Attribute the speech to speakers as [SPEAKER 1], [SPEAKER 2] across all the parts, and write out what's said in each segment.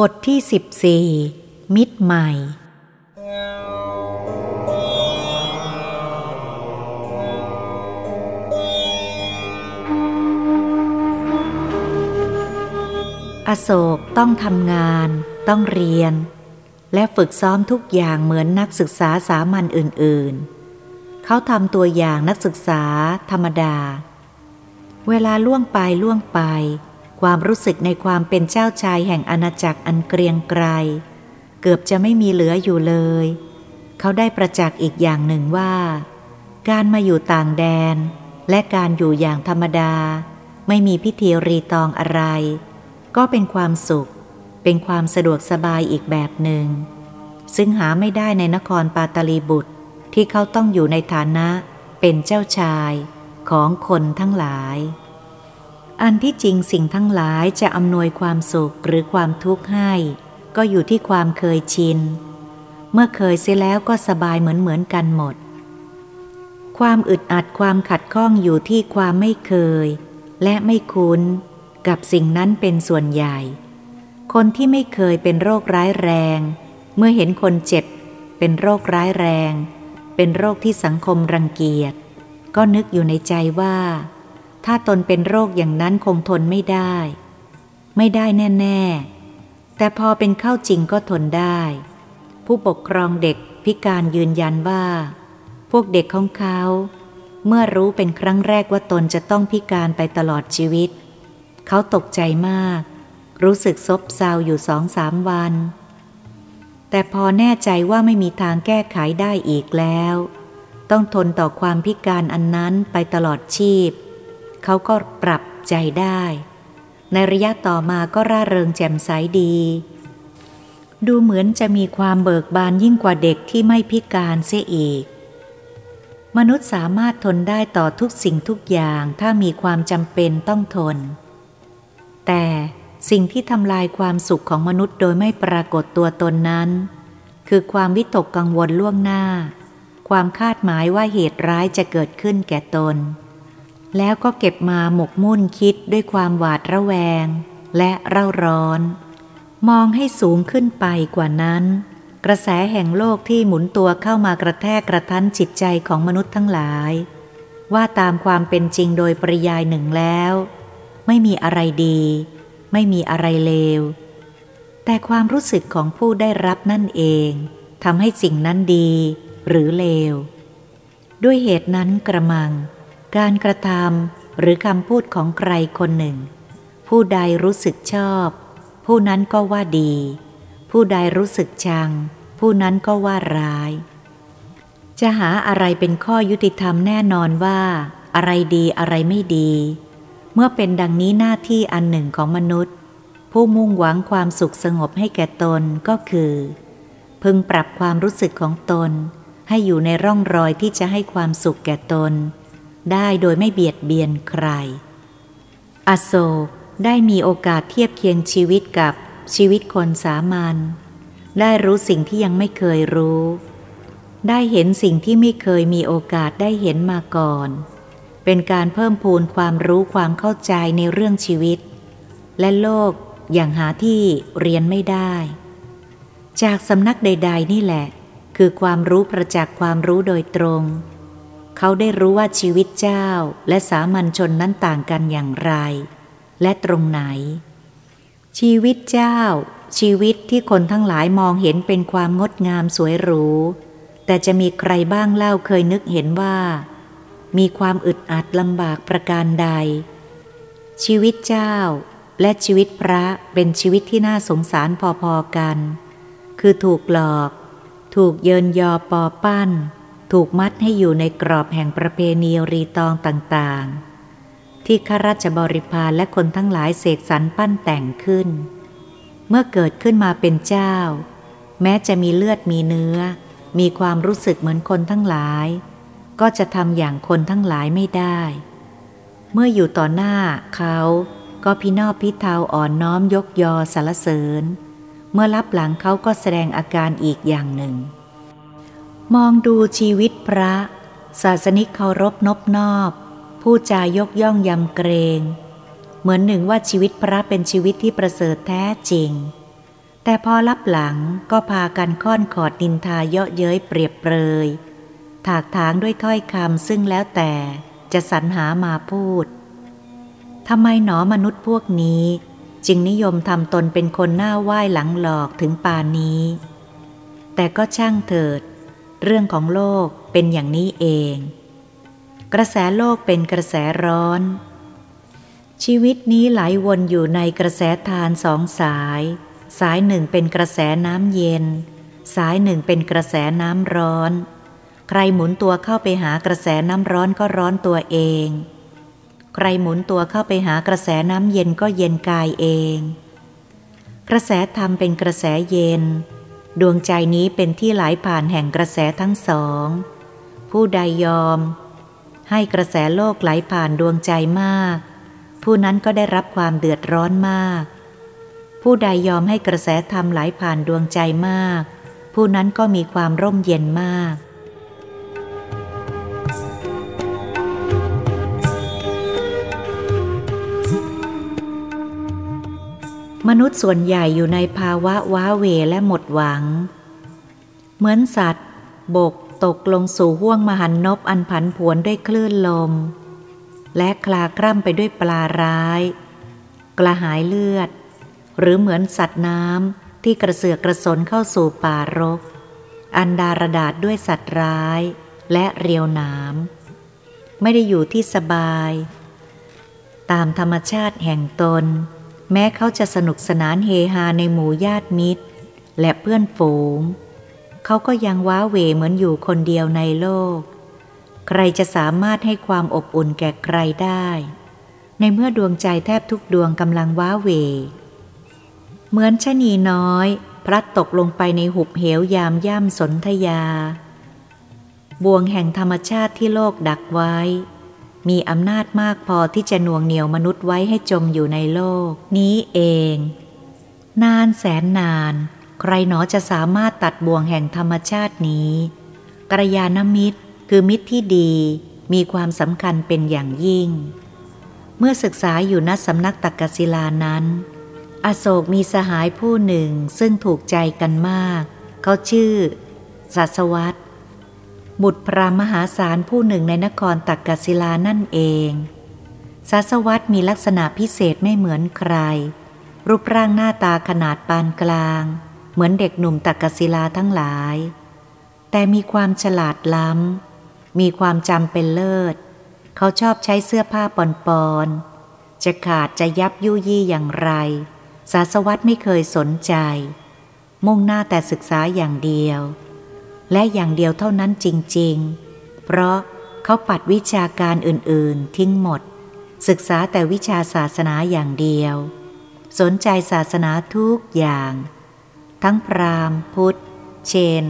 [SPEAKER 1] บทที่สิบสี่มิตรใหม่ อโศกต้องทำงาน ต้องเรียน และฝึกซ้อมทุกอย่างเหมือนนักศึกษาสามัญอื่น ๆ เขาทำตัวอย่างนักศึกษาธรรมดา เวลาล่วงไปล่วงไป ความรู้สึกในความเป็นเจ้าชายแห่งอาณาจักรอันเกรียงไกรเกือบจะไม่มีเหลืออยู่เลย เขาได้ประจักษ์อีกอย่างหนึ่งว่า การมาอยู่ต่างแดน และการอยู่อย่างธรรมดา ไม่มีพิธีรีตองอะไร ก็เป็นความสุข เป็นความสะดวกสบายอีกแบบหนึ่ง ซึ่งหาไม่ได้ในนครปาตลีบุตรที่เขาต้องอยู่ในฐานะเป็นเจ้าชายของคนทั้งหลาย อันที่จริงสิ่งทั้งหลายจะอำนวยความสุขหรือความทุกข์ให้ ก็อยู่ที่ความเคยชิน เมื่อเคยเสียแล้วก็สบายเหมือนเหมือนกันหมด ความอึดอัดความขัดข้องอยู่ที่ความไม่เคย และไม่คุ้น กับสิ่งนั้นเป็นส่วนใหญ่ คนที่ไม่เคยเป็นโรคร้ายแรง เมื่อเห็นคนเจ็บ เป็นโรคร้ายแรง เป็นโรคที่สังคมรังเกียจ ก็นึกอยู่ในใจว่า ถ้าตนเป็นโรคอย่างนั้นคงทนไม่ได้ ไม่ได้แน่ ๆ แต่พอเป็นเข้าจริงก็ทนได้ ผู้ปกครองเด็กพิการยืนยันว่า พวกเด็กของเขา เมื่อรู้เป็นครั้งแรกว่าตนจะต้องพิการไปตลอดชีวิต เขาตกใจมาก รู้สึกซบเซาอยู่สองสามวัน แต่พอแน่ใจว่าไม่มีทางแก้ไขได้อีกแล้ว ต้องทนต่อความพิการอันนั้นไปตลอดชีพ เขาก็ปรับใจได้ ในระยะต่อมาก็ร่าเริงแจ่มใสดี ดูเหมือนจะมีความเบิกบานยิ่งกว่าเด็กที่ไม่พิการเสียอีก มนุษย์สามารถทนได้ต่อทุกสิ่งทุกอย่างถ้ามีความจำเป็นต้องทน แต่สิ่งที่ทำลายความสุขของมนุษย์โดยไม่ปรากฏตัวตนนั้น คือความวิตกกังวลล่วงหน้า ความคาดหมายว่าเหตุร้ายจะเกิดขึ้นแก่ตน แล้วก็เก็บมาหมกมุ่นคิดด้วยความหวาดระแวง และเร่าร้อน มองให้สูงขึ้นไปกว่านั้น กระแสแห่งโลกที่หมุนตัวเข้ามากระแทกกระทันจิตใจของมนุษย์ทั้งหลาย ว่าตามความเป็นจริงโดยปริยายหนึ่งแล้ว ไม่มีอะไรดี ไม่มีอะไรเลว แต่ความรู้สึกของผู้ได้รับนั่นเองทำให้สิ่งนั้นดีหรือเลว ด้วยเหตุนั้นกระมัง การกระทำหรือคำพูดของใครคนหนึ่ง ผู้ใดรู้สึกชอบ ผู้นั้นก็ว่าดี ผู้ใดรู้สึกชัง ผู้นั้นก็ว่าร้าย จะหาอะไรเป็นข้อยุติธรรมแน่นอนว่า อะไรดีอะไรไม่ดี เมื่อเป็นดังนี้หน้าที่อันหนึ่งของมนุษย์ ผู้มุ่งหวังความสุขสงบให้แก่ตนก็คือ พึงปรับความรู้สึกของตน ให้อยู่ในร่องรอยที่จะให้ความสุขแก่ตน ได้โดยไม่เบียดเบียนใคร อโศกได้มีโอกาสเทียบเคียงชีวิตกับชีวิตคนสามัญ ได้รู้สิ่งที่ยังไม่เคยรู้ ได้เห็นสิ่งที่ไม่เคยมีโอกาสได้เห็นมาก่อน เป็นการเพิ่มพูนความรู้ความเข้าใจในเรื่องชีวิต และโลกอย่างหาที่เรียนไม่ได้ จากสำนักใด ๆ นี่แหละ คือความรู้ประจักษ์ความรู้โดยตรง เขาได้รู้ว่าชีวิตเจ้าและสามัญชนนั้นต่างกันอย่างไร และตรงไหน ชีวิตเจ้า ชีวิตที่คนทั้งหลายมองเห็นเป็นความงดงามสวยหรู แต่จะมีใครบ้างเล่าเคยนึกเห็นว่า มีความอึดอัดลำบากประการใด ชีวิตเจ้าและชีวิตพระเป็นชีวิตที่น่าสงสารพอๆกัน คือถูกหลอก ถูกเยินยอปอปั้น ถูกมัดให้อยู่ในกรอบแห่งประเพณีรีตองต่างๆ ที่ข้าราชบริพารและคนทั้งหลายเสกสรรปั้นแต่งขึ้น เมื่อเกิดขึ้นมาเป็นเจ้า แม้จะมีเลือดมีเนื้อ มีความรู้สึกเหมือนคนทั้งหลาย ก็จะทำอย่างคนทั้งหลายไม่ได้ เมื่ออยู่ต่อหน้าเขาก็พินอบพิเทาอ่อนน้อมยกยอสารเสริญ เมื่อรับหลังเขาก็แสดงอาการอีกอย่างหนึ่ง มองดูชีวิตพระ ศาสนิกเคารพนบนอบ ผู้จายกย่องยำเกรง เหมือนหนึ่งว่าชีวิตพระเป็นชีวิตที่ประเสริฐแท้จริง แต่พอรับหลังก็พากันค่อนขอดนินทาเยาะเย้ยเปรียบเปรย ถากถางด้วยถ้อยคำซึ่งแล้วแต่จะสรรหามาพูดทำไมหนอมนุษย์พวกนี้ จึงนิยมทำตนเป็นคนหน้าไหว้หลังหลอกถึงป่านนี้ แต่ก็ช่างเถิด เรื่องของโลกเป็นอย่างนี้เอง กระแสโลกเป็นกระแสร้อน ชีวิตนี้ไหลวนอยู่ในกระแสทานสองสาย สายหนึ่งเป็นกระแสน้ำเย็น สายหนึ่งเป็นกระแสน้ำร้อน ใครหมุนตัวเข้าไปหากระแสน้ำร้อนก็ร้อนตัวเอง ใครหมุนตัวเข้าไปหากระแสน้ำเย็นก็เย็นกายเอง กระแสธรรมเป็นกระแสเย็น ดวงใจนี้เป็นที่ไหลผ่านแห่งกระแสทั้งสอง ผู้ใดยอม ให้กระแสโลกไหลผ่านดวงใจมาก ผู้นั้นก็ได้รับความเดือดร้อนมาก ผู้ใดยอมให้กระแสธรรมไหลผ่านดวงใจมาก ผู้นั้นก็มีความร่มเย็นมาก นุษย์ส่วนใหญ่อยู่ในภาวะว้าเวและหมดหวัง เหมือนสัตว์ บกตกลงสู่ห้วงมหันนบอันผันผวนด้วยคลื่นลม และคลากร่ำไปด้วยปลาร้าย กระหายเลือด หรือเหมือนสัตว์น้ำที่กระเสือกกระสนเข้าสู่ป่ารก อันดารดาษด้วยสัตว์ร้ายและเรียวหนามไม่ได้อยู่ที่สบาย ตามธรรมชาติแห่งตน แม้เขาจะสนุกสนานเฮฮาในหมู่ญาติมิตร และเพื่อนฝูง เขาก็ยังว้าเหวเหมือนอยู่คนเดียวในโลก ใครจะสามารถให้ความอบอุ่นแก่ใครได้ ในเมื่อดวงใจแทบทุกดวงกำลังว้าเหวเหมือนชนีน้อย พลัดตกลงไปในหุบเหวยามย่ำสนธยา บ่วงแห่งธรรมชาติที่โลกดักไว้ มีอำนาจมากพอที่จะหน่วงเหนียวมนุษย์ไว้ให้จมอยู่ในโลก นี้เอง นานแสนนาน ใครหนอจะสามารถตัดบ่วงแห่งธรรมชาตินี้ กระยาณมิตรคือมิตรที่ดี มีความสำคัญเป็นอย่างยิ่ง เมื่อศึกษาอยู่ณสำนักตักกศิลานั้น อโศกมีสหายผู้หนึ่งซึ่งถูกใจกันมาก เขาชื่อสัสวัต บุตรพระมหาศาลผู้หนึ่งในนครตักกศิลานั่นเองศาสวัตมีลักษณะพิเศษไม่เหมือนใคร รูปร่างหน้าตาขนาดปานกลาง เหมือนเด็กหนุ่มตักกศิลาทั้งหลาย แต่มีความฉลาดล้ำ มีความจำเป็นเลิศ เขาชอบใช้เสื้อผ้าปอนปอนจะขาดจะยับยุยี่อย่างไรศาสวัตไม่เคยสนใจ มุ่งหน้าแต่ศึกษาอย่างเดียว และอย่างเดียวเท่านั้นจริง ๆ เพราะเขาปัดวิชาการอื่นๆ ทิ้งหมด ศึกษาแต่วิชาศาสนาอย่างเดียว สนใจศาสนาทุกอย่าง ทั้งพราหมณ์ พุทธ เชน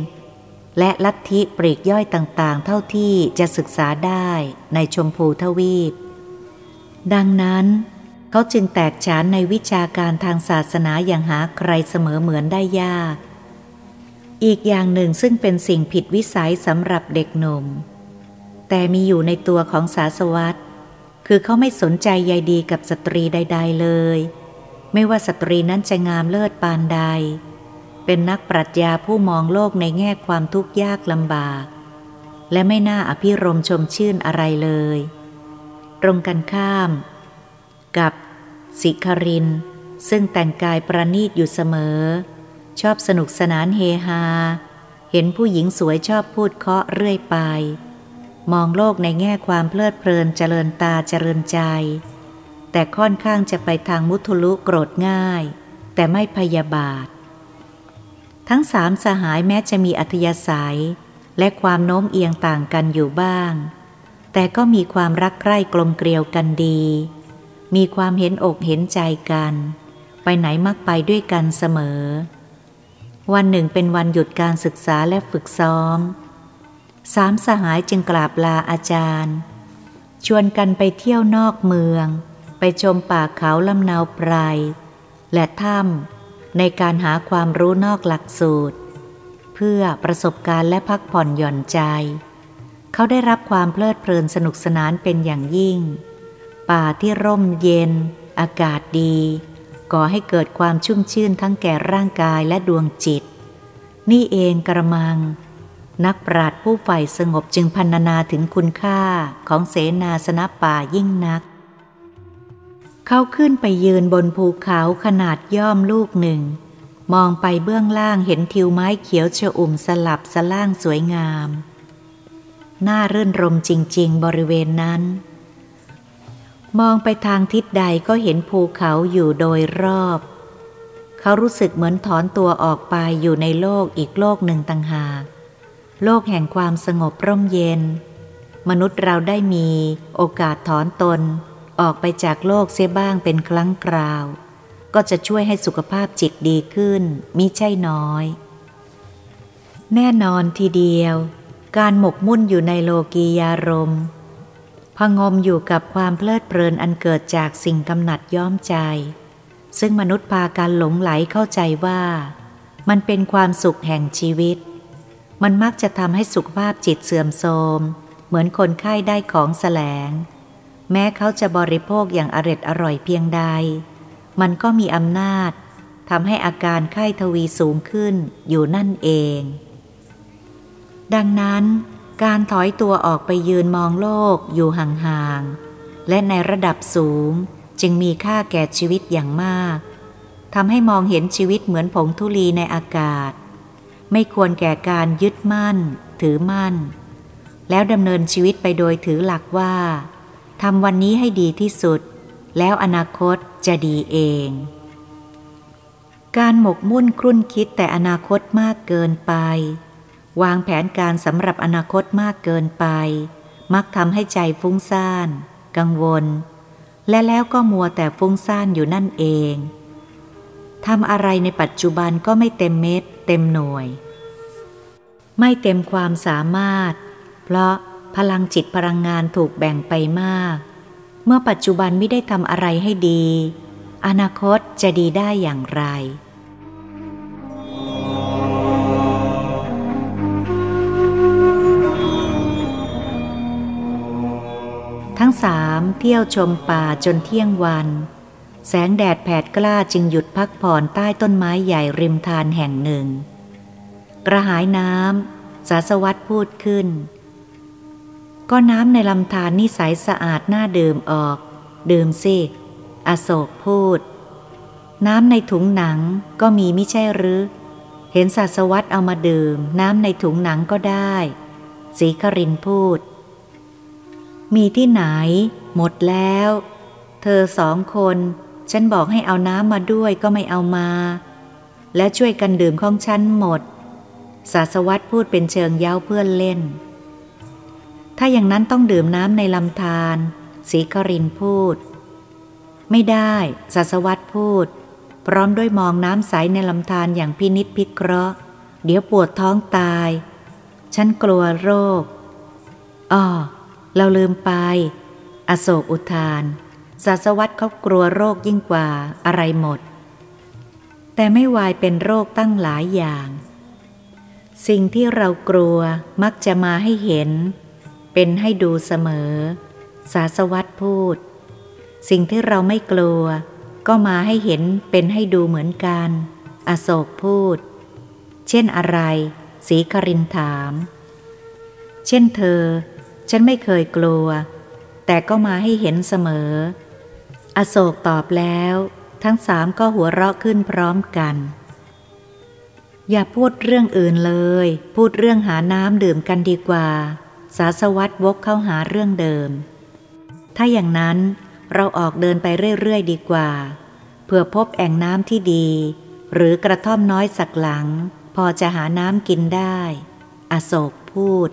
[SPEAKER 1] และลัทธิปรีกย่อยต่างๆ เท่าที่จะศึกษาได้ในชมพูทวีป ดังนั้นเขาจึงแตกฉานในวิชาการทางศาสนาอย่างหาใครเสมอเหมือนได้ยาก อีกอย่างหนึ่งซึ่งเป็นสิ่งผิดวิสัยสำหรับเด็กหนุ่ม แต่มีอยู่ในตัวของสาสวัตคือเขาไม่สนใจใยดีกับสตรีใด ๆ เลย ไม่ว่าสตรีนั้นจะงามเลิศปานใด เป็นนักปรัชญาผู้มองโลกในแง่ความทุกข์ยากลำบาก และไม่น่าอภิรมชมชื่นอะไรเลย ตรงกันข้าม กับสิคาริน ซึ่งแต่งกายประณีตอยู่เสมอ ชอบสนุกสนานเฮฮา เห็นผู้หญิงสวยชอบพูดเคาะเรื่อยไป มองโลกในแง่ความเพลิดเพลินเจริญตาเจริญใจ แต่ค่อนข้างจะไปทางมุทุลุโกรธง่าย แต่ไม่พยาบาท ทั้งสามสหายแม้จะมีอัธยาศัย และความโน้มเอียงต่างกันอยู่บ้าง แต่ก็มีความรักใคร่กลมเกลียวกันดี มีความเห็นอกเห็นใจกัน ไปไหนมักไปด้วยกันเสมอ วันหนึ่งเป็นวันหยุดการศึกษาและฝึกซ้อม สามสหายจึงกราบลาอาจารย์ ชวนกันไปเที่ยวนอกเมือง ไปชมป่าเขาลำนาวไพรและถ้ำในการหาความรู้นอกหลักสูตร เพื่อประสบการณ์และพักผ่อนหย่อนใจ เขาได้รับความเพลิดเพลินสนุกสนานเป็นอย่างยิ่ง ป่าที่ร่มเย็น อากาศดี ก่อให้เกิดความชุ่มชื่นทั้งแก่ร่างกายและดวงจิต นี่เองกระมัง นักปราดผู้ใฝ่สงบจึงพันนาถึงคุณค่าของเสนาสนะป่ายิ่งนัก เขาขึ้นไปยืนบนภูเขาขนาดย่อมลูกหนึ่ง มองไปเบื้องล่างเห็นทิวไม้เขียวเชอุ่มสลับสล่างสวยงาม น่ารื่นรมจริง ๆ บริเวณนั้น มองไปทางทิศใดก็เห็นภูเขาอยู่โดยรอบ เขารู้สึกเหมือนถอนตัวออกไปอยู่ในโลกอีกโลกหนึ่งต่างหาก โลกแห่งความสงบร่มเย็น มนุษย์เราได้มีโอกาสถอนตน ออกไปจากโลกเสียบ้างเป็นครั้งคราว ก็จะช่วยให้สุขภาพจิตดีขึ้นมิใช่น้อย แน่นอนทีเดียว การหมกมุ่นอยู่ในโลกียารมณ์ พงมอยู่กับความเพลิดเพลินอันเกิดจากสิ่งกำหนัดย้อมใจ ซึ่งมนุษย์พาการหลงไหลเข้าใจว่า มันเป็นความสุขแห่งชีวิต มันมักจะทำให้สุขภาพจิตเสื่อมโทรม เหมือนคนไข้ได้ของแสลง แม้เขาจะบริโภคอย่างอร็ดอร่อยเพียงใด มันก็มีอำนาจทำให้อาการไข้ทวีสูงขึ้นอยู่นั่นเอง ดังนั้น การถอยตัวออกไปยืนมองโลกอยู่ห่างๆ และในระดับสูงจึงมีค่าแก่ชีวิตอย่างมาก ทำให้มองเห็นชีวิตเหมือนผงธุลีในอากาศ ไม่ควรแก่การยึดมั่น ถือมั่น แล้วดำเนินชีวิตไปโดยถือหลักว่าทำวันนี้ให้ดีที่สุด แล้วอนาคตจะดีเอง การหมกมุ่นครุ่นคิดแต่อนาคตมากเกินไป วางแผนการสำหรับอนาคตมากเกินไป มักทำให้ใจฟุ้งซ่าน กังวล และแล้วก็มัวแต่ฟุ้งซ่านอยู่นั่นเองทำอะไรในปัจจุบันก็ไม่เต็มเม็ดเต็มหน่วย ไม่เต็มความสามารถ เพราะพลังจิตพลังงานถูกแบ่งไปมาก เมื่อปัจจุบันไม่ได้ทำอะไรให้ดี อนาคตจะดีได้อย่างไร ทั้งสามเที่ยวชมป่าจนเที่ยงวัน แสงแดดแผดกล้าจึงหยุดพักผ่อนใต้ต้นไม้ใหญ่ริมทานแห่งหนึ่ง กระหายน้ำสาสวัตพูดขึ้น ก็น้ำในลำธารนี่ใสสะอาดน่าดื่มออก ดื่มสิอโศกพูด น้ำในถุงหนังก็มีไม่ใช่หรือ เห็นสาสวัตเอามาดื่ม น้ำในถุงหนังก็ได้สีครินพูด มีที่ไหน หมดแล้ว เธอสองคน ฉันบอกให้เอาน้ำมาด้วยก็ไม่เอามา และช่วยกันดื่มของฉันหมดสาสวัตพูดเป็นเชิงเย้าเพื่อนเล่น ถ้าอย่างนั้นต้องดื่มน้ำในลำธารสีครินพูด ไม่ได้สาสวัตพูด พร้อมด้วยมองน้ำใสในลำธารอย่างพินิษพิเคราะห์ เดี๋ยวปวดท้องตาย ฉันกลัวโรคอ้อ เราลืมไป อโศกอุทาน ศาสวัตเขากลัวโรคยิ่งกว่าอะไรหมด แต่ไม่วายเป็นโรคตั้งหลายอย่าง สิ่งที่เรากลัวมักจะมาให้เห็น เป็นให้ดูเสมอสาสวัตพูด สิ่งที่เราไม่กลัว ก็มาให้เห็นเป็นให้ดูเหมือนกัน อโศกพูด เช่นอะไร สีครินถาม เช่นเธอ ฉันไม่เคยกลัว แต่ก็มาให้เห็นเสมอ อโศกตอบแล้ว ทั้งสามก็หัวเราะขึ้นพร้อมกัน อย่าพูดเรื่องอื่นเลย พูดเรื่องหาน้ำดื่มกันดีกว่า สาสวัตวกเข้าหาเรื่องเดิม ถ้าอย่างนั้นเราออกเดินไปเรื่อย ๆ ดีกว่า เพื่อพบแอ่งน้ำที่ดี หรือกระท่อมน้อยสักหลัง พอจะหาน้ำกินได้ อโศกพูด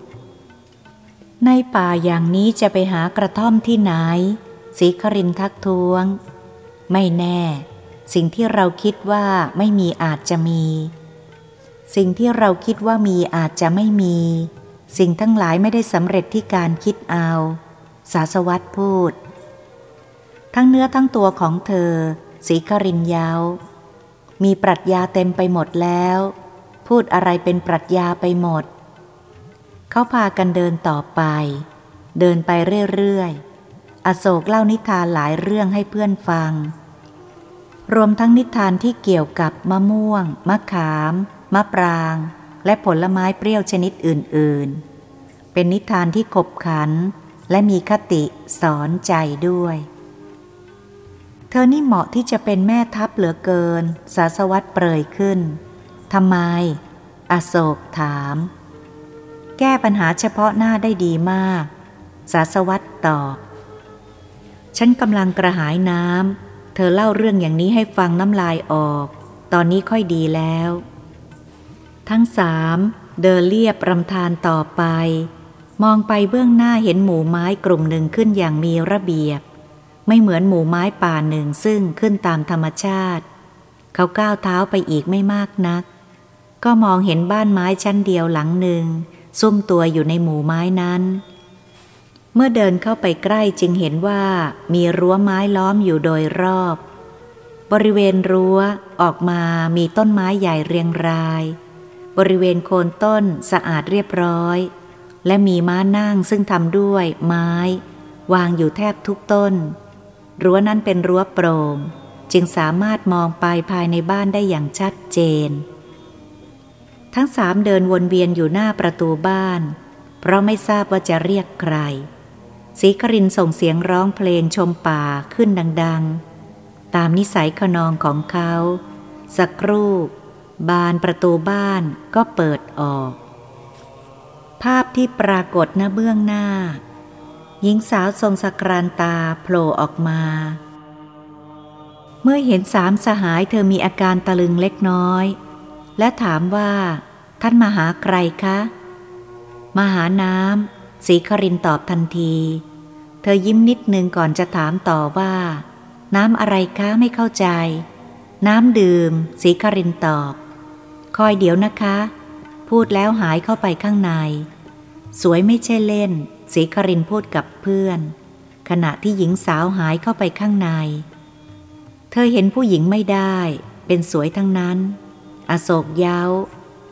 [SPEAKER 1] ในป่าอย่างนี้จะไปหากระท่อมที่ไหนสีครินทักท้วง ไม่แน่ สิ่งที่เราคิดว่าไม่มีอาจจะมี สิ่งที่เราคิดว่ามีอาจจะไม่มี สิ่งทั้งหลายไม่ได้สำเร็จที่การคิดเอา สาสวัตพูด ทั้งเนื้อทั้งตัวของเธอสีครินยาวมีปรัชญาเต็มไปหมดแล้ว พูดอะไรเป็นปรัชญาไปหมด เขาพากันเดินต่อไป เดินไปเรื่อยๆ อโศกเล่านิทานหลายเรื่องให้เพื่อนฟัง รวมทั้งนิทานที่เกี่ยวกับมะม่วง มะขาม มะปราง และผลไม้เปรี้ยวชนิดอื่นๆ เป็นนิทานที่ขบขัน และมีคติสอนใจด้วย เธอนี่เหมาะที่จะเป็นแม่ทัพเหลือเกิน สาสวัตเปรยขึ้นทำไม อโศกถาม แก้ปัญหาเฉพาะหน้าได้ดีมาก สาสวัตตอบ ฉันกำลังกระหายน้ำ เธอเล่าเรื่องอย่างนี้ให้ฟังน้ำลายออก ตอนนี้ค่อยดีแล้ว ทั้งสามเดินเรียบรำธารต่อไป มองไปเบื้องหน้าเห็นหมู่ไม้กลุ่มหนึ่งขึ้นอย่างมีระเบียบ ไม่เหมือนหมู่ไม้ป่าหนึ่งซึ่งขึ้นตามธรรมชาติ เขาก้าวเท้าไปอีกไม่มากนัก ก็มองเห็นบ้านไม้ชั้นเดียวหลังหนึ่ง ซุ่มตัวอยู่ในหมู่ไม้นั้น เมื่อเดินเข้าไปใกล้จึงเห็นว่ามีรั้วไม้ล้อมอยู่โดยรอบ บริเวณรั้วออกมามีต้นไม้ใหญ่เรียงราย บริเวณโคนต้นสะอาดเรียบร้อย และมีม้านั่งซึ่งทำด้วยไม้ วางอยู่แทบทุกต้น รั้วนั้นเป็นรั้วโปร่งจึงสามารถมองไปภายในบ้านได้อย่างชัดเจน ทั้งสามเดินวนเวียนอยู่หน้าประตูบ้าน เพราะไม่ทราบว่าจะเรียกใครศรีครินส่งเสียงร้องเพลงชมป่าขึ้นดัง ๆ ตามนิสัยขนองของเขา สักครู่ บานประตูบ้านก็เปิดออก ภาพที่ปรากฏหน้าเบื้องหน้า หญิงสาวทรงสกรานตาโผล่ออกมา เมื่อเห็นสามสหายเธอมีอาการตะลึงเล็กน้อย และถามว่า ท่านมาหาใครคะ มาหาน้ำสีครินตอบทันที เธอยิ้มนิดนึงก่อนจะถามต่อว่า น้ำอะไรคะไม่เข้าใจ น้ำดื่ม สีครินตอบ คอยเดี๋ยวนะคะ พูดแล้วหายเข้าไปข้างใน สวยไม่ใช่เล่น สีครินพูดกับเพื่อน ขณะที่หญิงสาวหายเข้าไปข้างใน เธอเห็นผู้หญิงไม่ได้ เป็นสวยทั้งนั้น อโศกเย้า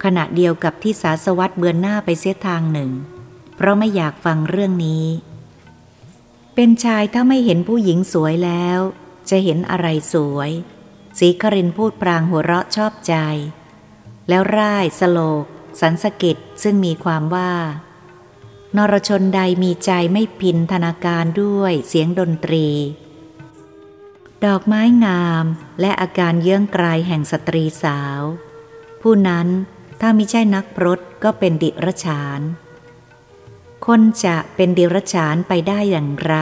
[SPEAKER 1] ขณะเดียวกับที่สาสวัตเบือนหน้าไปเสียทางหนึ่ง เพราะไม่อยากฟังเรื่องนี้ เป็นชายถ้าไม่เห็นผู้หญิงสวยแล้ว จะเห็นอะไรสวย สีครินพูดพรางหัวเราะชอบใจ แล้วร่ายสโลก สันสกิตซึ่งมีความว่านรชนใดมีใจไม่พินธนาการด้วยเสียงดนตรี ดอกไม้งามและอาการเยื่องกลายแห่งสตรีสาว ผู้นั้นถ้าม่ใช่นักพรตก็เป็นดิรชาน คนจะเป็นดิรชานไปได้อย่างไร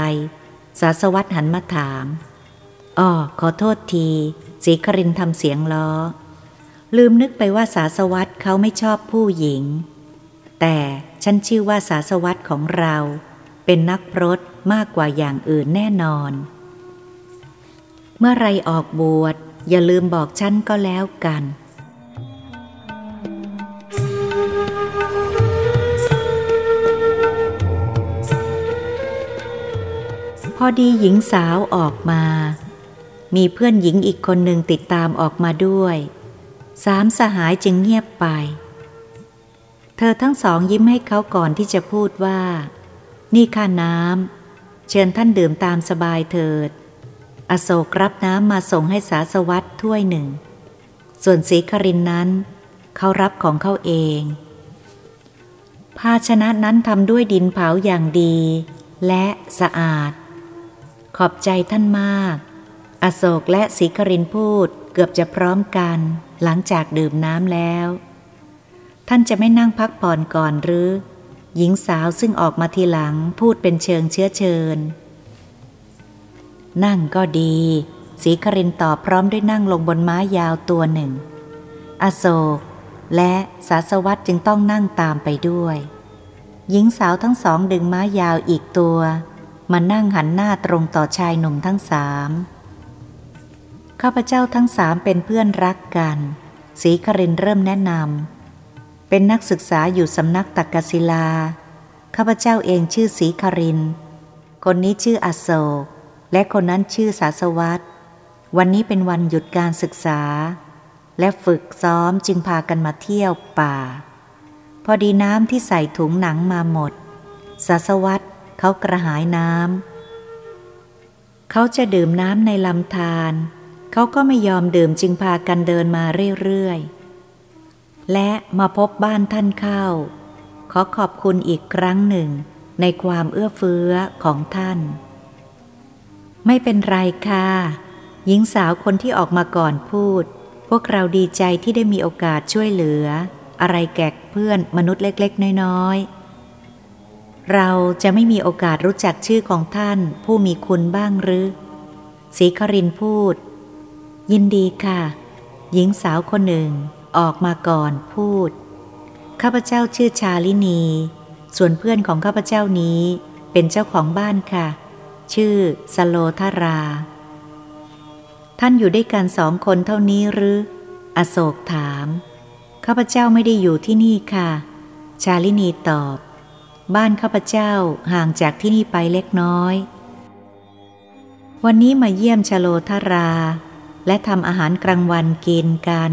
[SPEAKER 1] สาสวัตหันมาถามอ๋อขอโทษทีสีครินทำเสียงล้อ ลืมนึกไปว่าสาสวัตเขาไม่ชอบผู้หญิง แต่ฉันชื่อว่าสาสวัตของเรา เป็นนักพรตมากกว่าอย่างอื่นแน่นอน เมื่อไรออกบวชอย่าลืมบอกฉันก็แล้วกัน อดีหญิงสาวออกมา มีเพื่อนหญิงอีกคนหนึ่งติดตามออกมาด้วย สามสหายจึงเงียบไป เธอทั้งสองยิ้มให้เขาก่อนที่จะพูดว่า นี่ค่าน้ำเชิญท่านดื่มตามสบายเถิด อโศกรับน้ำมาส่งให้สาสวัตถ้วยหนึ่ง ส่วนสีครินนั้น เขารับของเขาเอง ภาชนะนั้นทำด้วยดินเผาอย่างดีและสะอาด ขอบใจท่านมาก อโศกและสีครินพูดเกือบจะพร้อมกันหลังจากดื่มน้ำแล้ว ท่านจะไม่นั่งพักผ่อนก่อนหรือ หญิงสาวซึ่งออกมาทีหลังพูดเป็นเชิงเชื้อเชิญ นั่งก็ดีสีครินตอบพร้อมด้วยนั่งลงบนม้ายาวตัวหนึ่ง อโศก และสาสวัตจึงต้องนั่งตามไปด้วย หญิงสาวทั้งสองดึงม้ายาวอีกตัว มานั่งหันหน้าตรงต่อชายหนุ่มทั้งสามข้าพเจ้าทั้งสามเป็นเพื่อนรักกัน สีครินเริ่มแนะนำเป็นนักศึกษาอยู่สำนักตักกศิลา ข้าพเจ้าเองชื่อสีคริน คนนี้ชื่ออโศก และคนนั้นชื่อสาสวัตวันนี้เป็นวันหยุดการศึกษา และฝึกซ้อมจึงพากันมาเที่ยวป่า พอดีน้ำที่ใส่ถุงหนังมาหมดสาสวัต เขากระหายน้ำเขาจะดื่มน้ำในลำธารเขาก็ไม่ยอมดื่มจึงพากันเดินมาเรื่อยๆ และมาพบบ้านท่านเข้า ขอขอบคุณอีกครั้งหนึ่งในความเอื้อเฟื้อของท่าน ไม่เป็นไรค่ะ หญิงสาวคนที่ออกมาก่อนพูด พวกเราดีใจที่ได้มีโอกาสช่วยเหลือ อะไรแก่เพื่อนมนุษย์เล็ก ๆ น้อยๆ เราจะไม่มีโอกาสรู้จักชื่อของท่านผู้มีคุณบ้างหรือศรีครินพูด ยินดีค่ะ หญิงสาวคนหนึ่งออกมาก่อนพูด ข้าพเจ้าชื่อชาลินี ส่วนเพื่อนของข้าพเจ้านี้เป็นเจ้าของบ้านค่ะ ชื่อสโลธารา ท่านอยู่ด้วยกันสองคนเท่านี้หรือ อโศกถาม ข้าพเจ้าไม่ได้อยู่ที่นี่ค่ะ ชาลินีตอบ บ้านข้าพเจ้าห่างจากที่นี่ไปเล็กน้อย วันนี้มาเยี่ยมชโลธรา และทำอาหารกลางวันกินกัน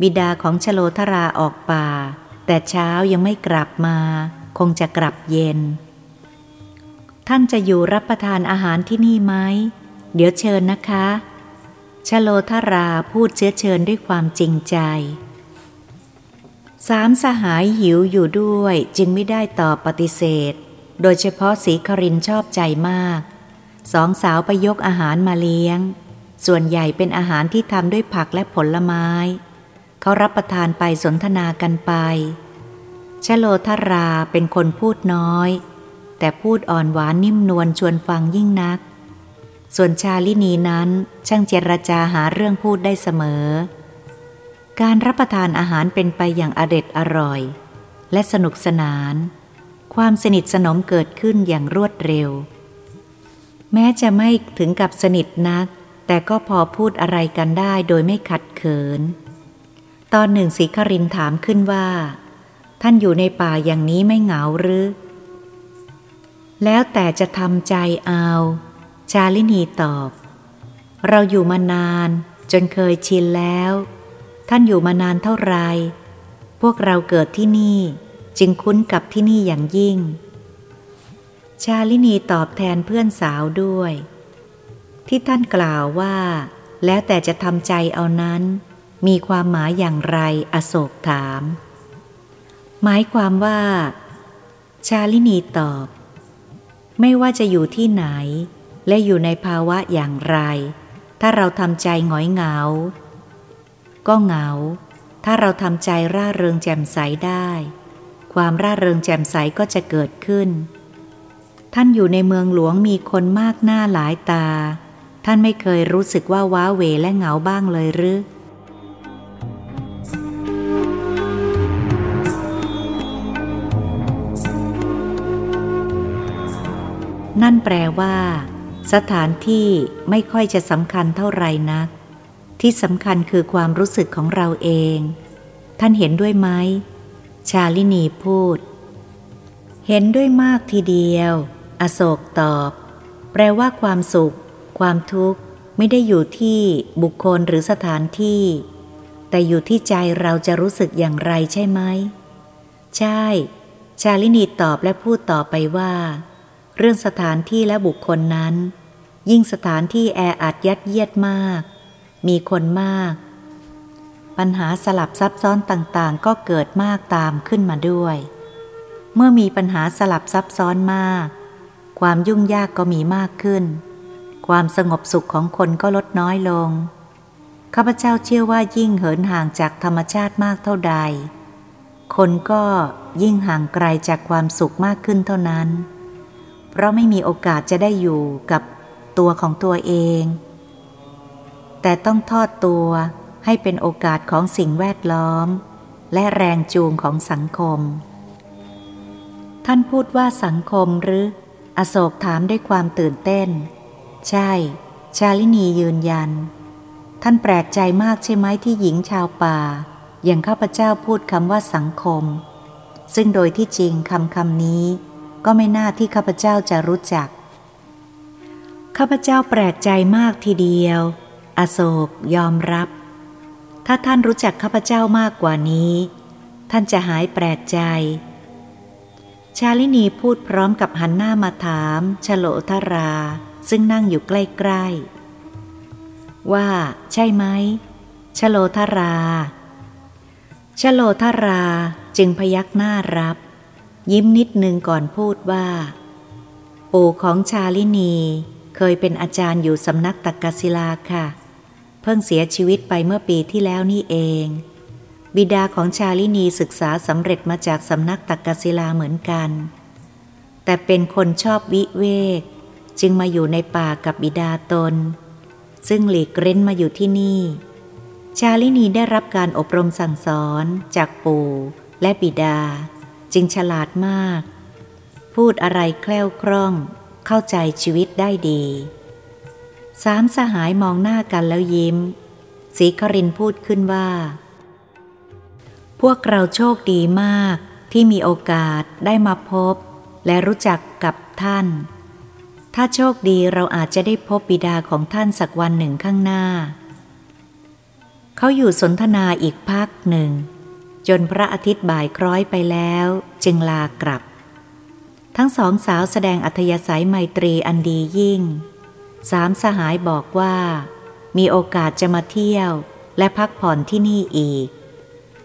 [SPEAKER 1] บิดาของชโลธราออกป่า แต่เช้ายังไม่กลับมา คงจะกลับเย็น ท่านจะอยู่รับประทานอาหารที่นี่ไหม เดี๋ยวเชิญนะคะ ชโลธราพูดเชื้อเชิญด้วยความจริงใจ สามสหายหิวอยู่ด้วยจึงไม่ได้ตอบปฏิเสธ โดยเฉพาะสีครินชอบใจมาก สองสาวไปยกอาหารมาเลี้ยง ส่วนใหญ่เป็นอาหารที่ทำด้วยผักและผลไม้ เขารับประทานไปสนทนากันไป ชโลธราเป็นคนพูดน้อย แต่พูดอ่อนหวานนิ่มนวลชวนฟังยิ่งนัก ส่วนชาลินีนั้นช่างเจรจาหาเรื่องพูดได้เสมอ การรับประทานอาหารเป็นไปอย่างอเด็ดอร่อย และสนุกสนาน ความสนิทสนมเกิดขึ้นอย่างรวดเร็ว แม้จะไม่ถึงกับสนิทนัก แต่ก็พอพูดอะไรกันได้โดยไม่ขัดเขิน ตอนหนึ่งสีครินถามขึ้นว่า ท่านอยู่ในป่าอย่างนี้ไม่เหงาหรือ แล้วแต่จะทำใจเอา ชาลินีตอบ เราอยู่มานานจนเคยชินแล้ว ท่านอยู่มานานเท่าไร พวกเราเกิดที่นี่จึงคุ้นกับที่นี่อย่างยิ่ง ชาลินีตอบแทนเพื่อนสาวด้วย ที่ท่านกล่าวว่า แล้วแต่จะทำใจเอานั้น มีความหมายอย่างไรอโศกถาม หมายความว่า ชาลินีตอบ ไม่ว่าจะอยู่ที่ไหน และอยู่ในภาวะอย่างไร ถ้าเราทำใจหงอยเหงา ก็เหงา ถ้าเราทำใจร่าเริงแจ่มใสได้ ความร่าเริงแจ่มใสก็จะเกิดขึ้น ท่านอยู่ในเมืองหลวงมีคนมากหน้าหลายตา ท่านไม่เคยรู้สึกว่าว้าเวและเหงาบ้างเลยหรือนั่นแปลว่า สถานที่ไม่ค่อยจะสำคัญเท่าไรนัก ที่สำคัญคือความรู้สึกของเราเอง ท่านเห็นด้วยไหม ชาลินีพูด เห็นด้วยมากทีเดียว อโศกตอบ แปลว่าความสุข ความทุกข์ ไม่ได้อยู่ที่บุคคลหรือสถานที่ แต่อยู่ที่ใจเราจะรู้สึกอย่างไรใช่ไหม ใช่ ชาลินีตอบและพูดต่อไปว่า เรื่องสถานที่และบุคคลนั้น ยิ่งสถานที่แออัดยัดเยียดมาก มีคนมาก ปัญหาสลับซับซ้อนต่างๆ ก็เกิดมากตามขึ้นมาด้วย เมื่อมีปัญหาสลับซับซ้อนมาก ความยุ่งยากก็มีมากขึ้น ความสงบสุขของคนก็ลดน้อยลง ข้าพเจ้าเชื่อว่ายิ่งเหินห่างจากธรรมชาติมากเท่าใด คนก็ยิ่งห่างไกลจากความสุขมากขึ้นเท่านั้น เพราะไม่มีโอกาสจะได้อยู่กับตัวของตัวเอง แต่ต้องทอดตัวให้เป็นโอกาสของสิ่งแวดล้อม และแรงจูงของสังคม ท่านพูดว่าสังคมหรือ อโศกถามด้วยความตื่นเต้น ใช่ ชาลินียืนยัน ท่านแปลกใจมากใช่ไหมที่หญิงชาวป่า อย่างข้าพเจ้าพูดคำว่าสังคม ซึ่งโดยที่จริงคำคำนี้ ก็ไม่น่าที่ข้าพเจ้าจะรู้จัก ข้าพเจ้าแปลกใจมากทีเดียว อโศกยอมรับ ถ้าท่านรู้จักข้าพเจ้ามากกว่านี้ ท่านจะหายแปลกใจ ชาลินีพูดพร้อมกับหันหน้ามาถาม ชโลธรา ซึ่งนั่งอยู่ใกล้ๆ ว่าใช่ไหมชโลธราชโลธราจึงพยักหน้ารับ ยิ้มนิดนึงก่อนพูดว่า ปู่ของชาลินีเคยเป็นอาจารย์อยู่สำนักตักกศิลาค่ะ เพิ่งเสียชีวิตไปเมื่อปีที่แล้วนี่เอง บิดาของชาลินีศึกษาสำเร็จมาจากสำนักตักกศิลาเหมือนกัน แต่เป็นคนชอบวิเวก จึงมาอยู่ในป่ากับบิดาตน ซึ่งหลีกเร้นมาอยู่ที่นี่ ชาลินีได้รับการอบรมสั่งสอนจากปู่และบิดา จึงฉลาดมาก พูดอะไรแคล่วคล่อง เข้าใจชีวิตได้ดี สามสหายมองหน้ากันแล้วยิ้มสีครินพูดขึ้นว่า พวกเราโชคดีมากที่มีโอกาสได้มาพบ และรู้จักกับท่าน ถ้าโชคดีเราอาจจะได้พบบิดาของท่านสักวันหนึ่งข้างหน้า เขาอยู่สนทนาอีกพักหนึ่ง จนพระอาทิตย์บ่ายคล้อยไปแล้ว จึงลากลับ ทั้งสองสาวแสดงอัธยาศัยไมตรีอันดียิ่ง สามสหายบอกว่า มีโอกาสจะมาเที่ยวและพักผ่อนที่นี่อีก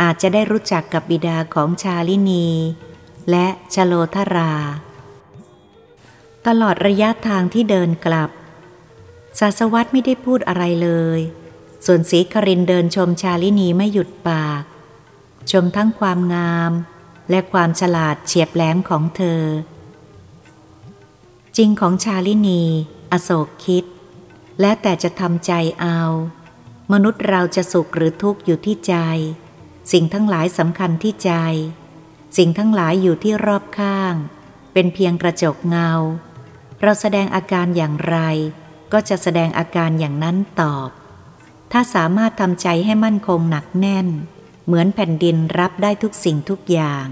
[SPEAKER 1] อาจจะได้รู้จักกับบิดาของชาลินี และชโลธรา ตลอดระยะทางที่เดินกลับศาสวัตไม่ได้พูดอะไรเลย ส่วนสีครินเดินชมชาลินีไม่หยุดปาก ชมทั้งความงาม และความฉลาดเฉียบแหลมของเธอ จริงของชาลินี อโศกคิด และแต่จะทำใจเอา มนุษย์เราจะสุขหรือทุกข์อยู่ที่ใจ สิ่งทั้งหลายสำคัญที่ใจ สิ่งทั้งหลายอยู่ที่รอบข้าง เป็นเพียงกระจกเงา เราแสดงอาการอย่างไร ก็จะแสดงอาการอย่างนั้นตอบ ถ้าสามารถทำใจให้มั่นคงหนักแน่น เหมือนแผ่นดินรับได้ทุกสิ่งทุกอย่าง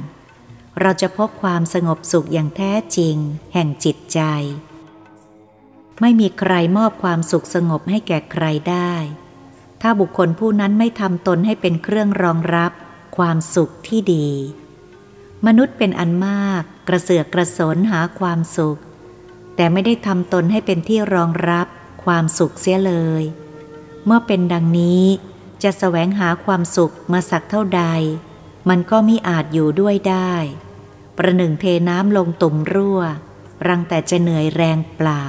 [SPEAKER 1] เราจะพบความสงบสุขอย่างแท้จริง แห่งจิตใจ ไม่มีใครมอบความสุขสงบให้แก่ใครได้ ถ้าบุคคลผู้นั้นไม่ทำตนให้เป็นเครื่องรองรับความสุขที่ดี มนุษย์เป็นอันมากกระเสือกกระสนหาความสุข แต่ไม่ได้ทำตนให้เป็นที่รองรับความสุขเสียเลย เมื่อเป็นดังนี้จะสแสวงหาความสุขมาสักเท่าใด มันก็มิอาจอยู่ด้วยได้ ประหนึ่งเทน้ำลงตุ่มรั่ว รังแต่จะเหนื่อยแรงเปล่า